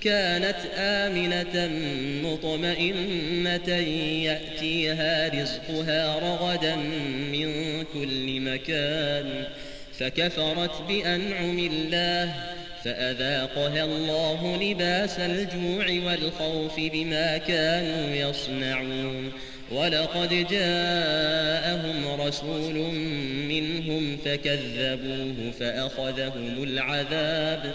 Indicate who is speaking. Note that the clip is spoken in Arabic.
Speaker 1: كانت آمنة مطمئنة يأتيها رزقها رغدا من كل مكان فكفرت بأنعم الله فأذاقها الله لباس الجوع والخوف بما كانوا يصنعون. ولقد جاءهم رسول منهم فكذبوه فأخذهم العذاب.